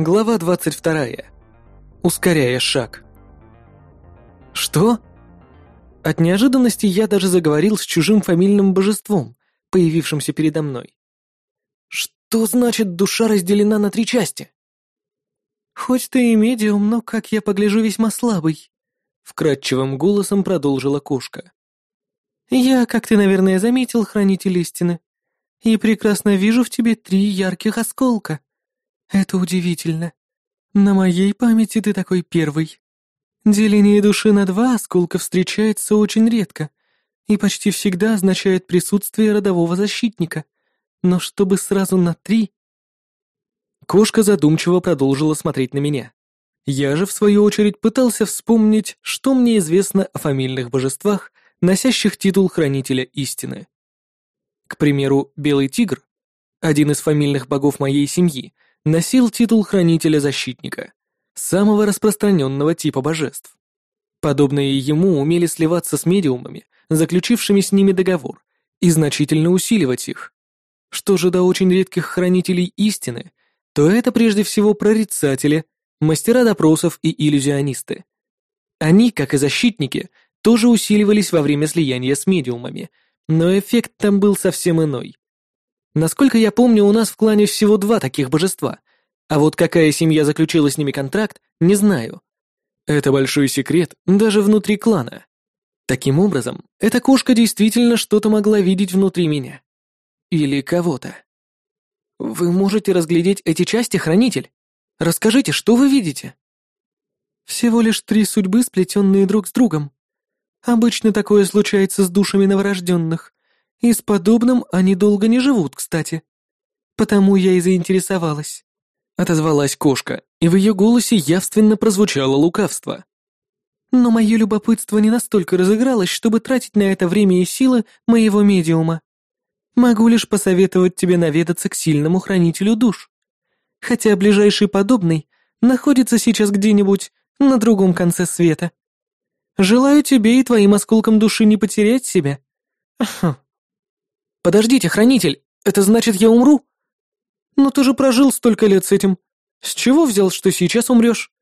Глава 22. Ускоряя шаг. Что? От неожиданности я даже заговорил с чужим фамильным божеством, появившимся передо мной. Что значит душа разделена на три части? Хоть ты и медиум, но, как я погляжу, весьма слабый, вкрадчивым голосом продолжила кошка. Я, как ты, наверное, заметил, хранитель истины, и прекрасно вижу в тебе три ярких осколка. Это удивительно. На моей памяти ты такой первый. Деление души на два осколка встречается очень редко и почти всегда означает присутствие родового защитника. Но чтобы сразу на три... Кошка задумчиво продолжила смотреть на меня. Я же, в свою очередь, пытался вспомнить, что мне известно о фамильных божествах, носящих титул Хранителя Истины. К примеру, Белый Тигр, один из фамильных богов моей семьи, носил титул Хранителя-Защитника, самого распространенного типа божеств. Подобные ему умели сливаться с медиумами, заключившими с ними договор, и значительно усиливать их. Что же до очень редких хранителей истины, то это прежде всего прорицатели, мастера допросов и иллюзионисты. Они, как и защитники, тоже усиливались во время слияния с медиумами, но эффект там был совсем иной. Насколько я помню, у нас в клане всего два таких божества, а вот какая семья заключила с ними контракт, не знаю. Это большой секрет даже внутри клана. Таким образом, эта кошка действительно что-то могла видеть внутри меня. Или кого-то. Вы можете разглядеть эти части, хранитель? Расскажите, что вы видите? Всего лишь три судьбы, сплетенные друг с другом. Обычно такое случается с душами новорожденных, и с подобным они долго не живут, кстати. Потому я и заинтересовалась. Отозвалась кошка, и в ее голосе явственно прозвучало лукавство. Но мое любопытство не настолько разыгралось, чтобы тратить на это время и силы моего медиума. Могу лишь посоветовать тебе наведаться к сильному хранителю душ. Хотя ближайший подобный находится сейчас где-нибудь на другом конце света. Желаю тебе и твоим осколкам души не потерять себя. Ага. Подождите, хранитель, это значит, я умру? Но ты же прожил столько лет с этим. С чего взял, что сейчас умрешь?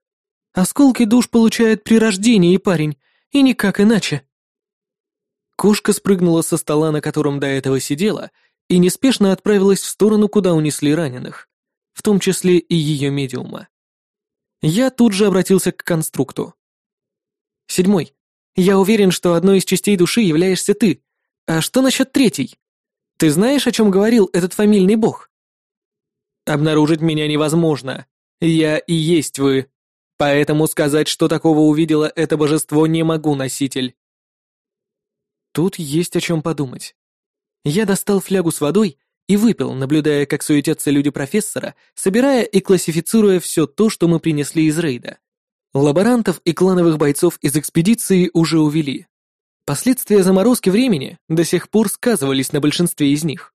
Осколки душ получает при рождении парень, и никак иначе. Кошка спрыгнула со стола, на котором до этого сидела, и неспешно отправилась в сторону, куда унесли раненых, в том числе и ее медиума. Я тут же обратился к конструкту. Седьмой. Я уверен, что одной из частей души являешься ты. А что насчет третьей? Ты знаешь, о чем говорил этот фамильный бог? Обнаружить меня невозможно. Я и есть вы. Поэтому сказать, что такого увидело это божество, не могу, носитель. Тут есть о чем подумать. Я достал флягу с водой и выпил, наблюдая, как суетятся люди профессора, собирая и классифицируя все то, что мы принесли из рейда. Лаборантов и клановых бойцов из экспедиции уже увели. Последствия заморозки времени до сих пор сказывались на большинстве из них.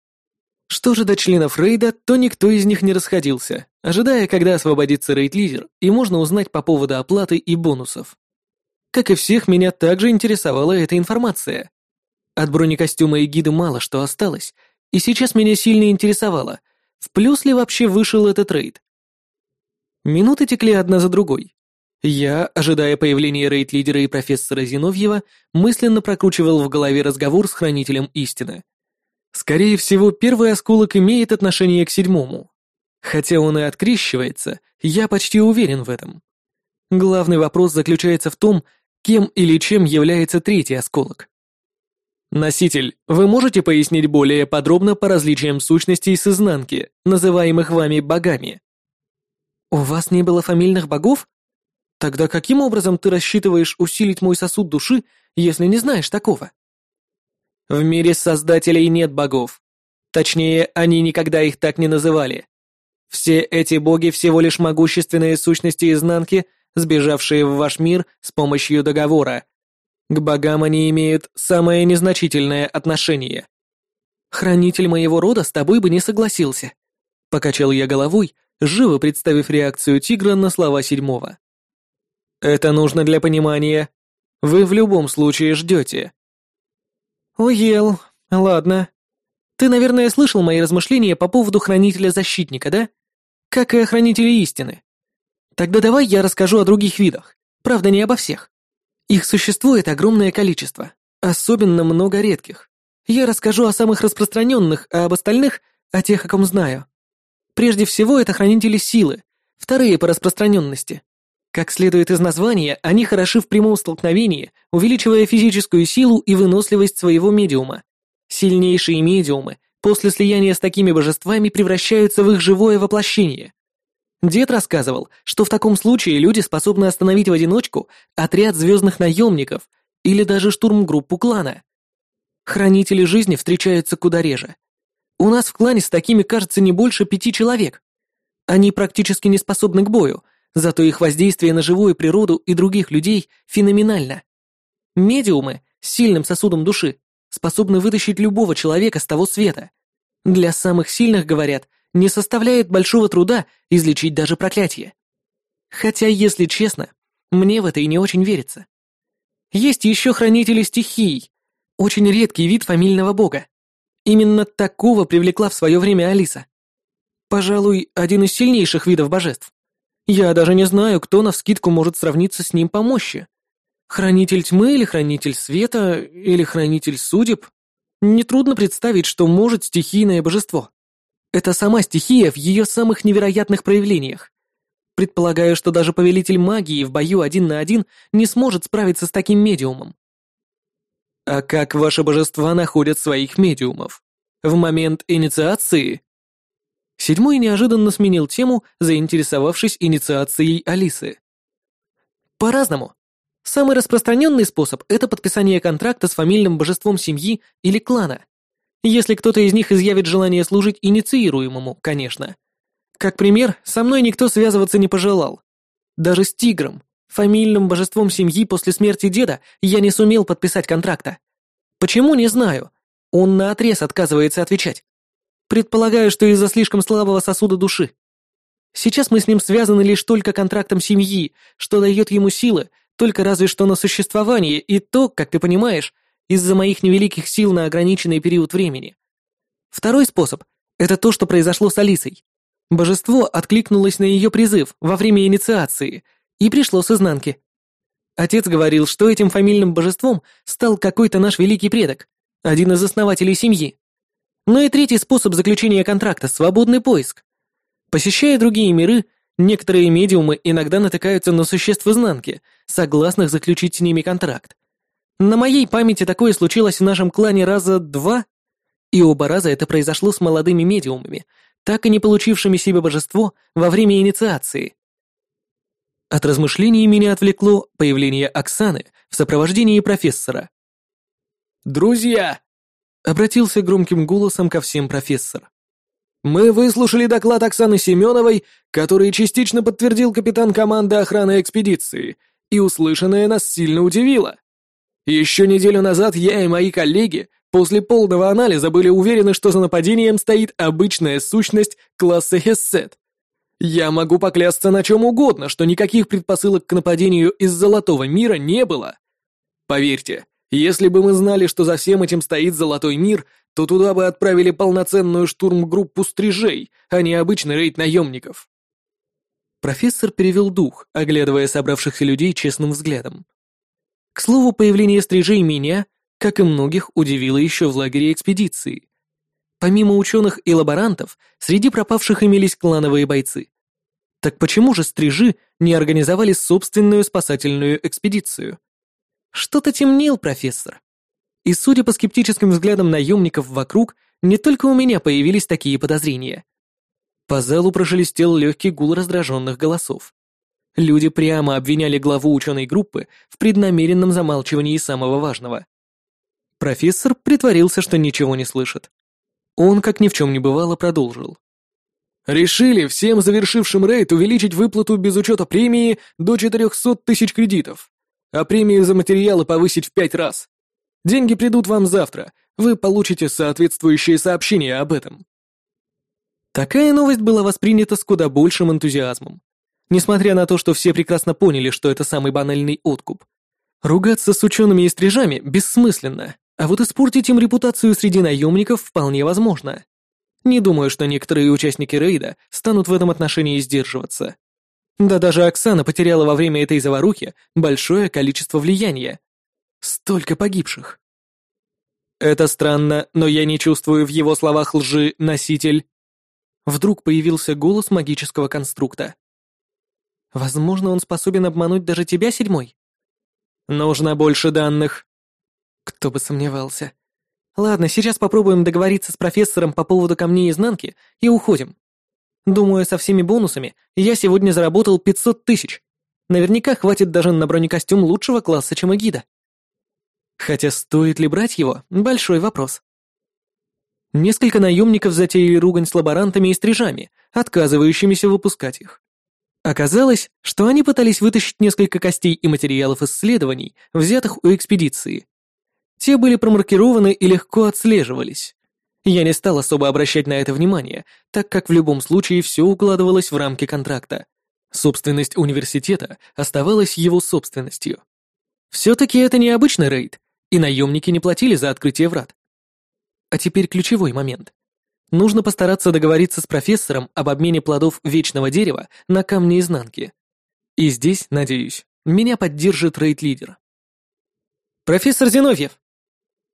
Что же до членов рейда, то никто из них не расходился, ожидая, когда освободится рейд-лидер, и можно узнать по поводу оплаты и бонусов. Как и всех, меня также интересовала эта информация. От бронекостюма и гида мало что осталось, и сейчас меня сильно интересовало, в плюс ли вообще вышел этот рейд. Минуты текли одна за другой. Я, ожидая появления рейд-лидера и профессора Зиновьева, мысленно прокручивал в голове разговор с Хранителем Истины. Скорее всего, первый осколок имеет отношение к седьмому. Хотя он и открещивается, я почти уверен в этом. Главный вопрос заключается в том, кем или чем является третий осколок. Носитель, вы можете пояснить более подробно по различиям сущностей с изнанки, называемых вами богами? У вас не было фамильных богов? Тогда каким образом ты рассчитываешь усилить мой сосуд души, если не знаешь такого? В мире создателей нет богов. Точнее, они никогда их так не называли. Все эти боги всего лишь могущественные сущности изнанки, сбежавшие в ваш мир с помощью договора. К богам они имеют самое незначительное отношение. Хранитель моего рода с тобой бы не согласился. Покачал я головой, живо представив реакцию тигра на слова седьмого. Это нужно для понимания. Вы в любом случае ждете. Уел. Ладно. Ты, наверное, слышал мои размышления по поводу Хранителя-Защитника, да? Как и о Хранителе Истины. Тогда давай я расскажу о других видах. Правда, не обо всех. Их существует огромное количество, особенно много редких. Я расскажу о самых распространенных, а об остальных — о тех, о ком знаю. Прежде всего, это хранители силы, вторые по распространенности. Как следует из названия, они хороши в прямом столкновении, увеличивая физическую силу и выносливость своего медиума. Сильнейшие медиумы после слияния с такими божествами превращаются в их живое воплощение. Дед рассказывал, что в таком случае люди способны остановить в одиночку отряд звездных наемников или даже штурмгруппу клана. Хранители жизни встречаются куда реже. У нас в клане с такими, кажется, не больше пяти человек. Они практически не способны к бою, зато их воздействие на живую природу и других людей феноменально. Медиумы с сильным сосудом души способны вытащить любого человека с того света. Для самых сильных, говорят, не составляет большого труда излечить даже проклятие. Хотя, если честно, мне в это и не очень верится. Есть еще хранители стихий, очень редкий вид фамильного бога. Именно такого привлекла в свое время Алиса. Пожалуй, один из сильнейших видов божеств. Я даже не знаю, кто навскидку может сравниться с ним по мощи. Хранитель тьмы или хранитель света, или хранитель судеб? Нетрудно представить, что может стихийное божество. Это сама стихия в ее самых невероятных проявлениях. Предполагаю, что даже повелитель магии в бою один на один не сможет справиться с таким медиумом. А как ваши божества находят своих медиумов? В момент инициации? Седьмой неожиданно сменил тему, заинтересовавшись инициацией Алисы. По-разному. Самый распространенный способ – это подписание контракта с фамильным божеством семьи или клана. Если кто-то из них изъявит желание служить инициируемому, конечно. Как пример, со мной никто связываться не пожелал. Даже с тигром, фамильным божеством семьи после смерти деда, я не сумел подписать контракта. Почему, не знаю. Он наотрез отказывается отвечать. Предполагаю, что из-за слишком слабого сосуда души. Сейчас мы с ним связаны лишь только контрактом семьи, что дает ему силы, только разве что на существование, и то, как ты понимаешь, из-за моих невеликих сил на ограниченный период времени. Второй способ — это то, что произошло с Алисой. Божество откликнулось на ее призыв во время инициации и пришло с изнанки. Отец говорил, что этим фамильным божеством стал какой-то наш великий предок, один из основателей семьи. Ну и третий способ заключения контракта — свободный поиск. Посещая другие миры, некоторые медиумы иногда натыкаются на существ изнанки, согласных заключить с ними контракт. На моей памяти такое случилось в нашем клане раза два, и оба раза это произошло с молодыми медиумами, так и не получившими себе божество во время инициации. От размышлений меня отвлекло появление Оксаны в сопровождении профессора. «Друзья!» — обратился громким голосом ко всем профессор. «Мы выслушали доклад Оксаны Семеновой, который частично подтвердил капитан команды охраны экспедиции, и услышанное нас сильно удивило. Еще неделю назад я и мои коллеги после полного анализа были уверены, что за нападением стоит обычная сущность класса Хессет. Я могу поклясться на чем угодно, что никаких предпосылок к нападению из Золотого мира не было. Поверьте, если бы мы знали, что за всем этим стоит Золотой мир, то туда бы отправили полноценную штурмгруппу стрижей, а не обычный рейд наемников. Профессор перевел дух, оглядывая собравшихся людей честным взглядом. К слову, появление стрижей меня, как и многих, удивило еще в лагере экспедиции. Помимо ученых и лаборантов, среди пропавших имелись клановые бойцы. Так почему же стрижи не организовали собственную спасательную экспедицию? Что-то темнел профессор. И судя по скептическим взглядам наемников вокруг, не только у меня появились такие подозрения. По залу прошелестел легкий гул раздраженных голосов. Люди прямо обвиняли главу ученой группы в преднамеренном замалчивании самого важного. Профессор притворился, что ничего не слышит. Он, как ни в чем не бывало, продолжил. «Решили всем завершившим рейд увеличить выплату без учета премии до 400 тысяч кредитов, а премию за материалы повысить в пять раз. Деньги придут вам завтра, вы получите соответствующее сообщение об этом». Такая новость была воспринята с куда большим энтузиазмом. Несмотря на то, что все прекрасно поняли, что это самый банальный откуп. Ругаться с учеными и стрижами бессмысленно, а вот испортить им репутацию среди наемников вполне возможно. Не думаю, что некоторые участники рейда станут в этом отношении сдерживаться. Да даже Оксана потеряла во время этой заварухи большое количество влияния. Столько погибших. Это странно, но я не чувствую в его словах лжи, носитель. Вдруг появился голос магического конструкта. Возможно, он способен обмануть даже тебя, седьмой? Нужно больше данных. Кто бы сомневался. Ладно, сейчас попробуем договориться с профессором по поводу камней изнанки и уходим. Думаю, со всеми бонусами я сегодня заработал 500 тысяч. Наверняка хватит даже на бронекостюм лучшего класса, чем Агида. Хотя стоит ли брать его – большой вопрос. Несколько наемников затеяли ругань с лаборантами и стрижами, отказывающимися выпускать их. Оказалось, что они пытались вытащить несколько костей и материалов исследований, взятых у экспедиции. Те были промаркированы и легко отслеживались. Я не стал особо обращать на это внимание, так как в любом случае все укладывалось в рамки контракта. Собственность университета оставалась его собственностью. Все-таки это не обычный рейд, и наемники не платили за открытие врат. А теперь ключевой момент. Нужно постараться договориться с профессором об обмене плодов вечного дерева на камни изнанки. И здесь, надеюсь, меня поддержит рейд-лидер. «Профессор Зиновьев!»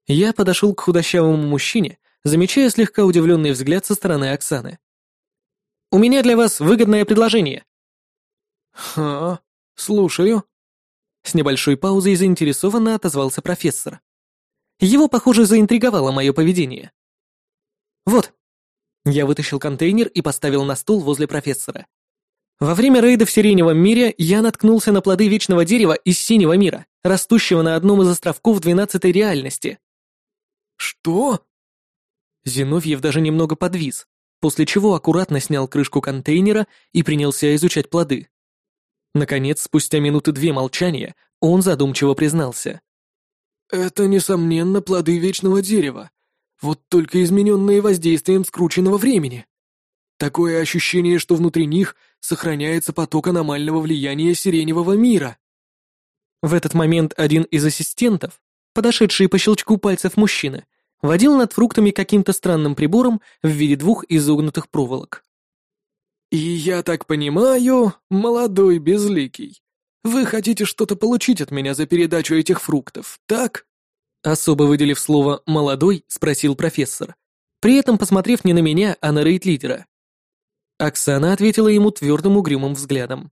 Я подошел к худощавому мужчине, замечая слегка удивленный взгляд со стороны Оксаны. «У меня для вас выгодное предложение». «Ха, слушаю», с небольшой паузой заинтересованно отозвался профессор. Его, похоже, заинтриговало мое поведение. «Вот». Я вытащил контейнер и поставил на стол возле профессора. Во время рейда в Сиреневом мире я наткнулся на плоды вечного дерева из синего мира, растущего на одном из островков двенадцатой реальности. «Что?» Зиновьев даже немного подвис, после чего аккуратно снял крышку контейнера и принялся изучать плоды. Наконец, спустя минуты две молчания, он задумчиво признался. «Это, несомненно, плоды вечного дерева, вот только измененные воздействием скрученного времени. Такое ощущение, что внутри них сохраняется поток аномального влияния сиреневого мира». В этот момент один из ассистентов, подошедший по щелчку пальцев мужчины, водил над фруктами каким-то странным прибором в виде двух изогнутых проволок. «И я так понимаю, молодой безликий, вы хотите что-то получить от меня за передачу этих фруктов, так?» Особо выделив слово «молодой», спросил профессор, при этом посмотрев не на меня, а на рейд-лидера. Оксана ответила ему твердым угрюмым взглядом.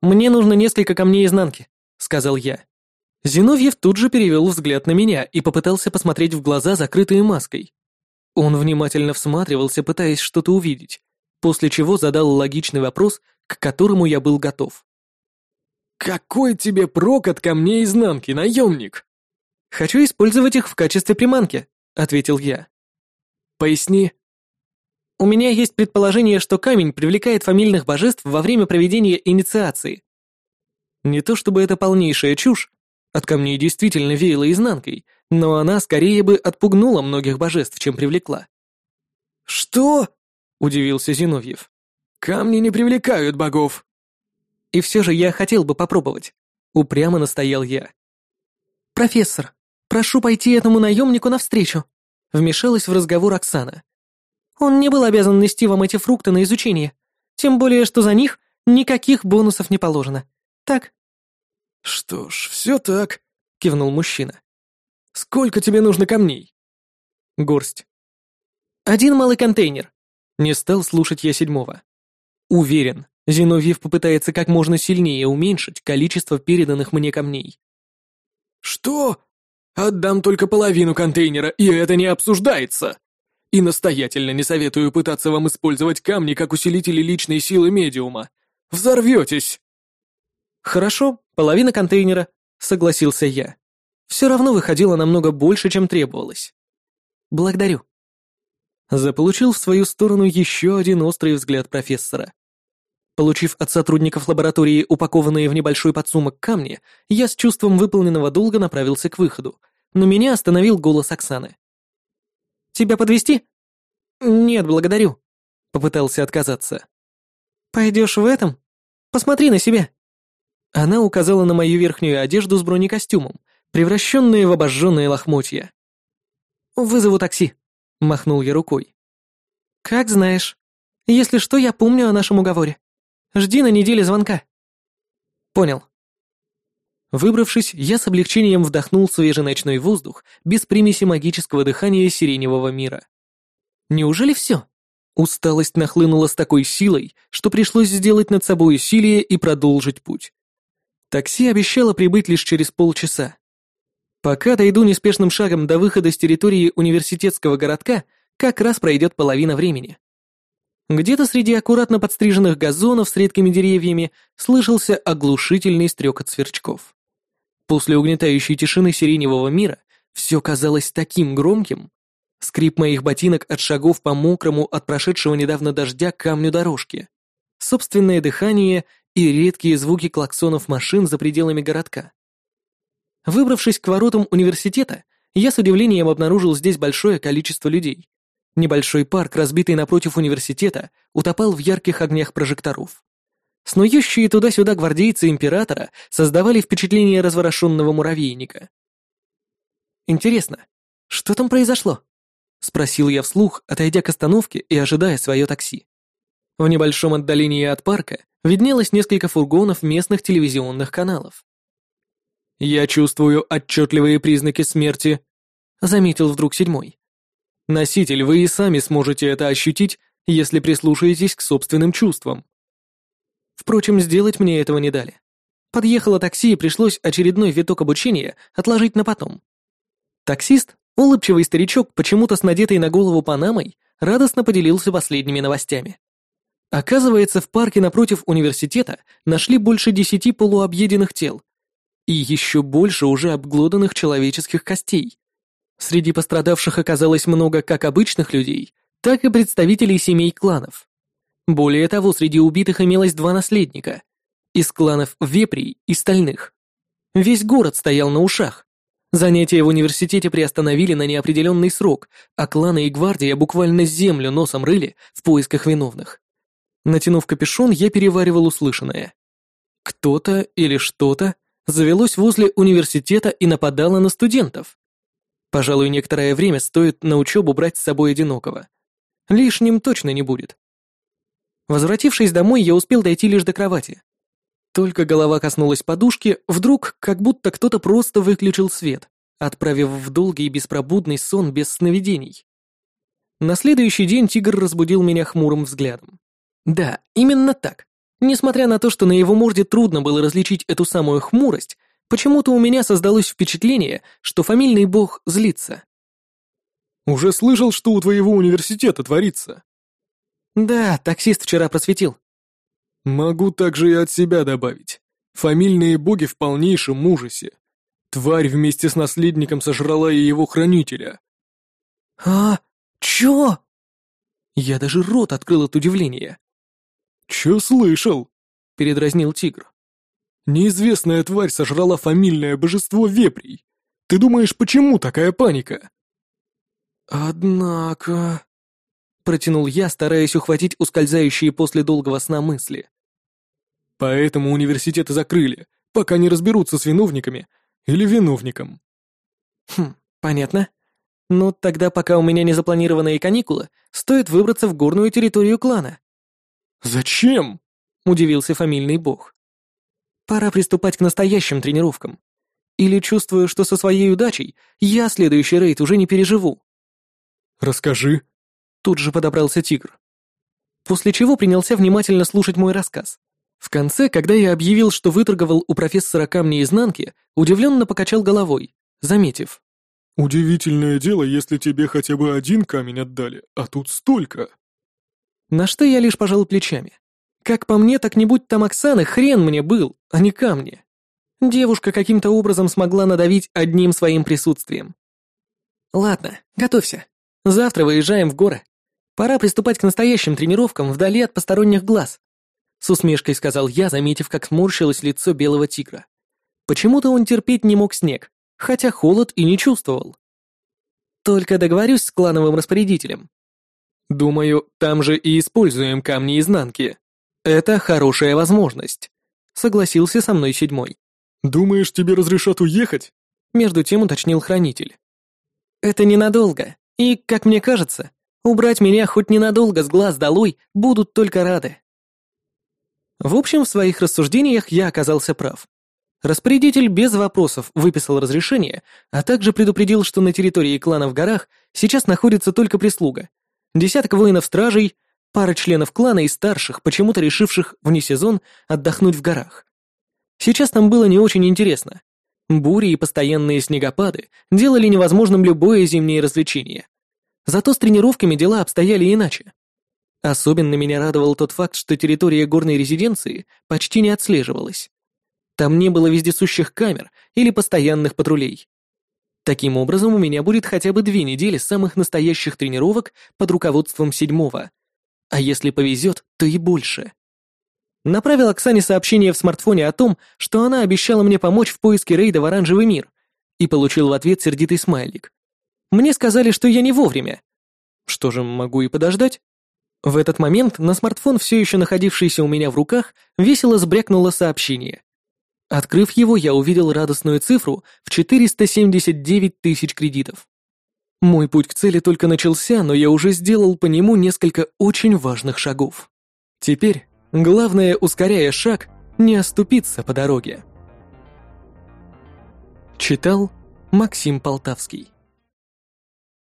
«Мне нужно несколько камней изнанки», — сказал я. Зиновьев тут же перевел взгляд на меня и попытался посмотреть в глаза, закрытые маской. Он внимательно всматривался, пытаясь что-то увидеть, после чего задал логичный вопрос, к которому я был готов. «Какой тебе прок от камней изнанки, наемник?» «Хочу использовать их в качестве приманки», — ответил я. «Поясни». «У меня есть предположение, что камень привлекает фамильных божеств во время проведения инициации. Не то чтобы это полнейшая чушь, от камней действительно веяло изнанкой, но она скорее бы отпугнула многих божеств, чем привлекла». «Что?» удивился Зиновьев. «Камни не привлекают богов». «И все же я хотел бы попробовать», — упрямо настоял я. «Профессор, прошу пойти этому наемнику навстречу», — вмешалась в разговор Оксана. «Он не был обязан нести вам эти фрукты на изучение, тем более, что за них никаких бонусов не положено. Так?» «Что ж, все так», — кивнул мужчина. «Сколько тебе нужно камней?» «Горсть». «Один малый контейнер», не стал слушать я седьмого. Уверен, Зиновьев попытается как можно сильнее уменьшить количество переданных мне камней. «Что? Отдам только половину контейнера, и это не обсуждается!» И настоятельно не советую пытаться вам использовать камни как усилители личной силы медиума. Взорветесь!» «Хорошо, половина контейнера», — согласился я. Все равно выходило намного больше, чем требовалось. «Благодарю» заполучил в свою сторону еще один острый взгляд профессора. Получив от сотрудников лаборатории упакованные в небольшой подсумок камни, я с чувством выполненного долга направился к выходу, но меня остановил голос Оксаны. «Тебя подвести? «Нет, благодарю», — попытался отказаться. «Пойдешь в этом? Посмотри на себя». Она указала на мою верхнюю одежду с бронекостюмом, превращенные в обожженные лохмотья. «Вызову такси», Махнул я рукой. «Как знаешь. Если что, я помню о нашем уговоре. Жди на неделе звонка». «Понял». Выбравшись, я с облегчением вдохнул свежий ночной воздух без примеси магического дыхания сиреневого мира. Неужели все? Усталость нахлынула с такой силой, что пришлось сделать над собой усилие и продолжить путь. Такси обещало прибыть лишь через полчаса. Пока дойду неспешным шагом до выхода с территории университетского городка, как раз пройдет половина времени. Где-то среди аккуратно подстриженных газонов с редкими деревьями слышался оглушительный стрекот сверчков. После угнетающей тишины сиреневого мира все казалось таким громким. Скрип моих ботинок от шагов по мокрому от прошедшего недавно дождя камню дорожки. Собственное дыхание и редкие звуки клаксонов машин за пределами городка. Выбравшись к воротам университета, я с удивлением обнаружил здесь большое количество людей. Небольшой парк, разбитый напротив университета, утопал в ярких огнях прожекторов. Снующие туда-сюда гвардейцы императора создавали впечатление разворошенного муравейника. «Интересно, что там произошло?» — спросил я вслух, отойдя к остановке и ожидая свое такси. В небольшом отдалении от парка виднелось несколько фургонов местных телевизионных каналов. «Я чувствую отчетливые признаки смерти», — заметил вдруг седьмой. «Носитель, вы и сами сможете это ощутить, если прислушаетесь к собственным чувствам». Впрочем, сделать мне этого не дали. Подъехало такси и пришлось очередной виток обучения отложить на потом. Таксист, улыбчивый старичок, почему-то с надетой на голову панамой, радостно поделился последними новостями. Оказывается, в парке напротив университета нашли больше десяти полуобъеденных тел и еще больше уже обглоданных человеческих костей. Среди пострадавших оказалось много как обычных людей, так и представителей семей кланов. Более того, среди убитых имелось два наследника. Из кланов Веприй и Стальных. Весь город стоял на ушах. Занятия в университете приостановили на неопределенный срок, а кланы и гвардия буквально землю носом рыли в поисках виновных. Натянув капюшон, я переваривал услышанное. Кто-то или что-то завелось возле университета и нападало на студентов. Пожалуй, некоторое время стоит на учебу брать с собой одинокого. Лишним точно не будет. Возвратившись домой, я успел дойти лишь до кровати. Только голова коснулась подушки, вдруг как будто кто-то просто выключил свет, отправив в долгий беспробудный сон без сновидений. На следующий день тигр разбудил меня хмурым взглядом. Да, именно так. Несмотря на то, что на его морде трудно было различить эту самую хмурость, почему-то у меня создалось впечатление, что фамильный бог злится. «Уже слышал, что у твоего университета творится?» «Да, таксист вчера просветил». «Могу также и от себя добавить. Фамильные боги в полнейшем ужасе. Тварь вместе с наследником сожрала и его хранителя». «А, чё?» Я даже рот открыл от удивления. «Чё слышал?» — передразнил тигр. «Неизвестная тварь сожрала фамильное божество вепрей. Ты думаешь, почему такая паника?» «Однако...» Протянул я, стараясь ухватить ускользающие после долгого сна мысли. Поэтому университеты закрыли, пока не разберутся с виновниками или виновником. Хм, понятно. Ну, тогда, пока у меня не запланированные каникулы, стоит выбраться в горную территорию клана. «Зачем?» — удивился фамильный бог. «Пора приступать к настоящим тренировкам. Или чувствую, что со своей удачей я следующий рейд уже не переживу». «Расскажи», Тут же подобрался тигр. После чего принялся внимательно слушать мой рассказ. В конце, когда я объявил, что выторговал у профессора камни изнанки, удивленно покачал головой, заметив. «Удивительное дело, если тебе хотя бы один камень отдали, а тут столько». На что я лишь пожал плечами. Как по мне, так не будь там Оксаны, хрен мне был, а не камни. Девушка каким-то образом смогла надавить одним своим присутствием. Ладно, готовься. Завтра выезжаем в горы. Пора приступать к настоящим тренировкам вдали от посторонних глаз. С усмешкой сказал я, заметив, как сморщилось лицо белого тигра. Почему-то он терпеть не мог снег, хотя холод и не чувствовал. Только договорюсь с клановым распорядителем. Думаю, там же и используем камни изнанки. Это хорошая возможность. Согласился со мной седьмой. Думаешь, тебе разрешат уехать? Между тем уточнил хранитель. Это ненадолго. И, как мне кажется, Убрать меня хоть ненадолго с глаз долой будут только рады. В общем, в своих рассуждениях я оказался прав. Распорядитель без вопросов выписал разрешение, а также предупредил, что на территории клана в горах сейчас находится только прислуга. Десяток воинов-стражей, пара членов клана и старших, почему-то решивших вне сезон отдохнуть в горах. Сейчас там было не очень интересно. Бури и постоянные снегопады делали невозможным любое зимнее развлечение. Зато с тренировками дела обстояли иначе. Особенно меня радовал тот факт, что территория горной резиденции почти не отслеживалась. Там не было вездесущих камер или постоянных патрулей. Таким образом, у меня будет хотя бы две недели самых настоящих тренировок под руководством седьмого. А если повезет, то и больше. Направил Оксане сообщение в смартфоне о том, что она обещала мне помочь в поиске рейда в оранжевый мир, и получил в ответ сердитый смайлик. Мне сказали, что я не вовремя. Что же, могу и подождать? В этот момент на смартфон, все еще находившийся у меня в руках, весело сбрякнуло сообщение. Открыв его, я увидел радостную цифру в 479 тысяч кредитов. Мой путь к цели только начался, но я уже сделал по нему несколько очень важных шагов. Теперь, главное, ускоряя шаг, не оступиться по дороге. Читал Максим Полтавский